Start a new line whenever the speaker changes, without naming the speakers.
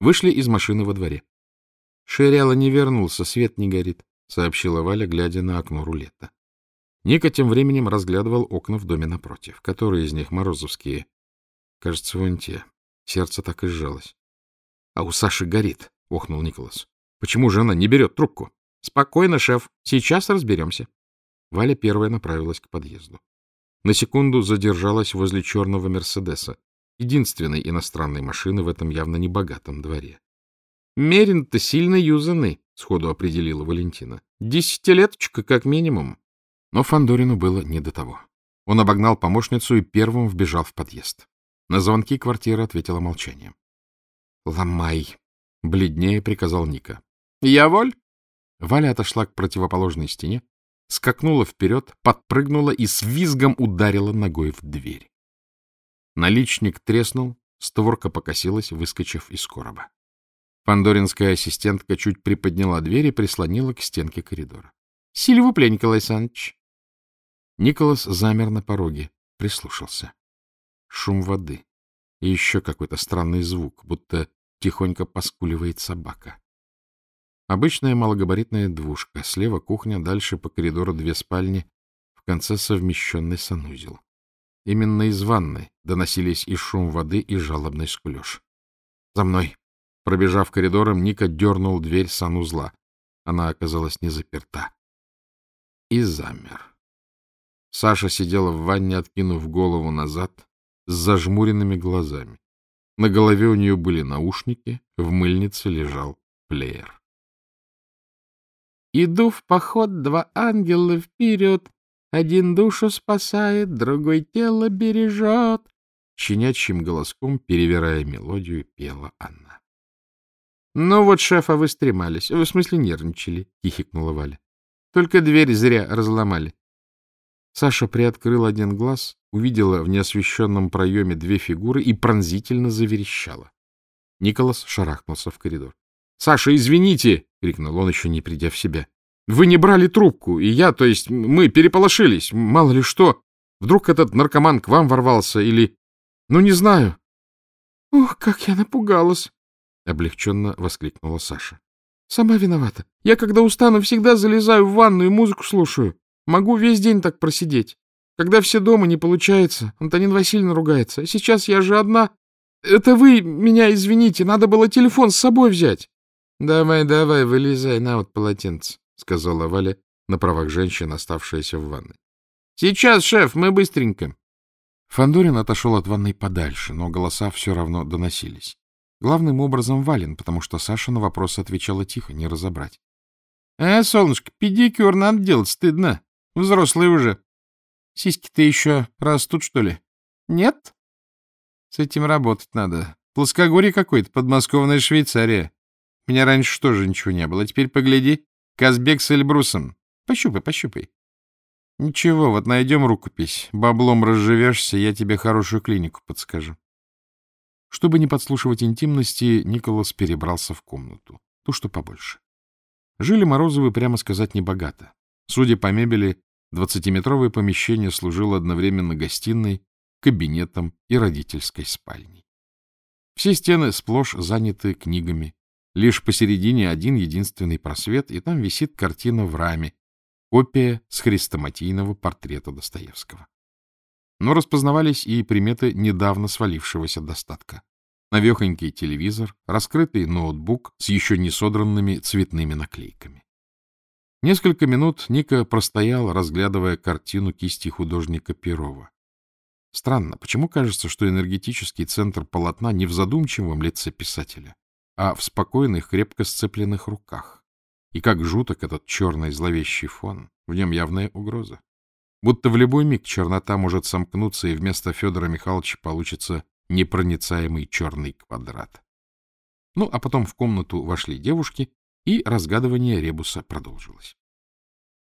Вышли из машины во дворе. Шеряла не вернулся, свет не горит, — сообщила Валя, глядя на окно рулета. Ника тем временем разглядывал окна в доме напротив. Которые из них морозовские? Кажется, вон те. Сердце так и сжалось. — А у Саши горит, — охнул Николас. — Почему же она не берет трубку? — Спокойно, шеф, сейчас разберемся. Валя первая направилась к подъезду. На секунду задержалась возле черного Мерседеса, единственной иностранной машины в этом явно небогатом дворе. — Мерин-то сильно юзанный, — сходу определила Валентина. — Десятилеточка как минимум. Но Фандорину было не до того. Он обогнал помощницу и первым вбежал в подъезд. На звонки квартиры ответила молчанием. — Ломай! — бледнее приказал Ника. — Я воль? Валя отошла к противоположной стене, скакнула вперед, подпрыгнула и с визгом ударила ногой в дверь. Наличник треснул, створка покосилась, выскочив из короба. Пандоринская ассистентка чуть приподняла дверь и прислонила к стенке коридора. — Сильвупле, Николай Саныч. Николас замер на пороге, прислушался. Шум воды и еще какой-то странный звук, будто тихонько поскуливает собака. Обычная малогабаритная двушка. Слева кухня, дальше по коридору две спальни, в конце совмещенный санузел. Именно из ванной доносились и шум воды, и жалобный скулеж. «За мной!» Пробежав коридором, Ника дернул дверь санузла. Она оказалась не заперта. И замер. Саша сидела в ванне, откинув голову назад, с зажмуренными глазами. На голове у нее были наушники, в мыльнице лежал плеер. Иду в поход, два ангела вперед. Один душу спасает, другой тело бережет. Щенячьим голоском, перевирая мелодию, пела она. — Ну вот, шефа, вы стремались. В смысле, нервничали, — хихикнула Валя. — Только дверь зря разломали. Саша приоткрыл один глаз, увидела в неосвещенном проеме две фигуры и пронзительно заверещала. Николас шарахнулся в коридор. — Саша, извините! — крикнул он, еще не придя в себя. — Вы не брали трубку, и я, то есть мы, переполошились. Мало ли что. Вдруг этот наркоман к вам ворвался или... Ну, не знаю. — Ох, как я напугалась! — облегченно воскликнула Саша. — Сама виновата. Я, когда устану, всегда залезаю в ванну и музыку слушаю. Могу весь день так просидеть. Когда все дома, не получается. Антонин Васильевна ругается. А сейчас я же одна. Это вы меня извините, надо было телефон с собой взять. — Давай, давай, вылезай, на вот полотенце, — сказала Валя на правах женщины, оставшаяся в ванной. — Сейчас, шеф, мы быстренько. Фандорин отошел от ванной подальше, но голоса все равно доносились. Главным образом Вален, потому что Саша на вопрос отвечала тихо, не разобрать. — Э, солнышко, педикюр надо делать, стыдно. Взрослый уже. Сиськи-то еще растут, что ли? Нет? С этим работать надо. Плоскогорье какое-то, подмосковная Швейцария. У меня раньше тоже ничего не было. Теперь погляди. Казбек с Эльбрусом. Пощупай, пощупай. Ничего, вот найдем рукопись. Баблом разживешься, я тебе хорошую клинику подскажу. Чтобы не подслушивать интимности, Николас перебрался в комнату. Ту, что побольше. Жили Морозовы, прямо сказать, небогато. Судя по мебели, двадцатиметровое помещение служило одновременно гостиной, кабинетом и родительской спальней. Все стены сплошь заняты книгами, Лишь посередине один единственный просвет, и там висит картина в раме, копия с хрестоматийного портрета Достоевского. Но распознавались и приметы недавно свалившегося достатка. Навехонький телевизор, раскрытый ноутбук с еще не содранными цветными наклейками. Несколько минут Ника простоял, разглядывая картину кисти художника Перова. Странно, почему кажется, что энергетический центр полотна не в задумчивом лице писателя, а в спокойных, крепко сцепленных руках. И как жуток этот черный зловещий фон, в нем явная угроза. Будто в любой миг чернота может сомкнуться, и вместо Федора Михайловича получится непроницаемый черный квадрат. Ну, а потом в комнату вошли девушки, и разгадывание ребуса продолжилось.